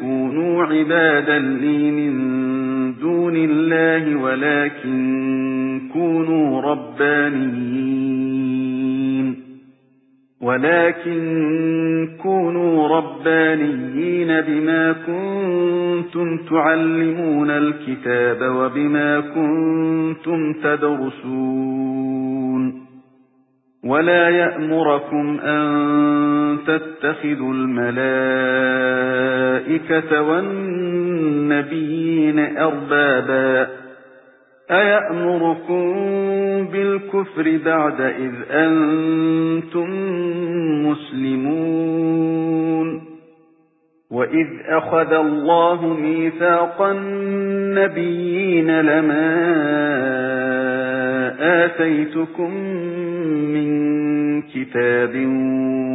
كُونُوا عِبَادًا لِّي مِن دُونِ اللَّهِ وَلَكِن كُونُوا رَبَّانِيِّينَ. وَلَكِن كُونُوا رَبَّانِيِّينَ بِمَا كُنتُمْ تُعَلِّمُونَ الْكِتَابَ وَبِمَا كُنتُمْ تَدْرُسُونَ. وَلَا يَأْمُرَكُمْ أَن تَتَّخِذُوا الْمَلَائِكَةَ وَالنَّبِيِّينَ أَرْبَابًا أَيَأْمُرُكُم بِالْكُفْرِ بَعْدَ إِذْ أَنتُم مُّسْلِمُونَ وَإِذْ أَخَذَ اللَّهُ مِيثَاقَ النَّبِيِّينَ لَمَا آتَيْتُكُم مِّن كِتَابٍ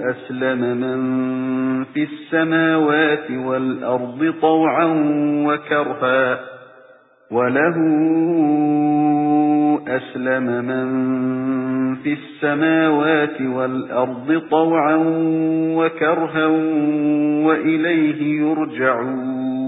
أَسْلَمَ مَن فِي السَّمَاوَاتِ وَالْأَرْضِ طَوْعًا وَكَرْهًا وَلَهُ أَسْلَمَ مَن فِي السَّمَاوَاتِ وَالْأَرْضِ طَوْعًا وَكَرْهًا وَإِلَيْهِ يُرْجَعُونَ.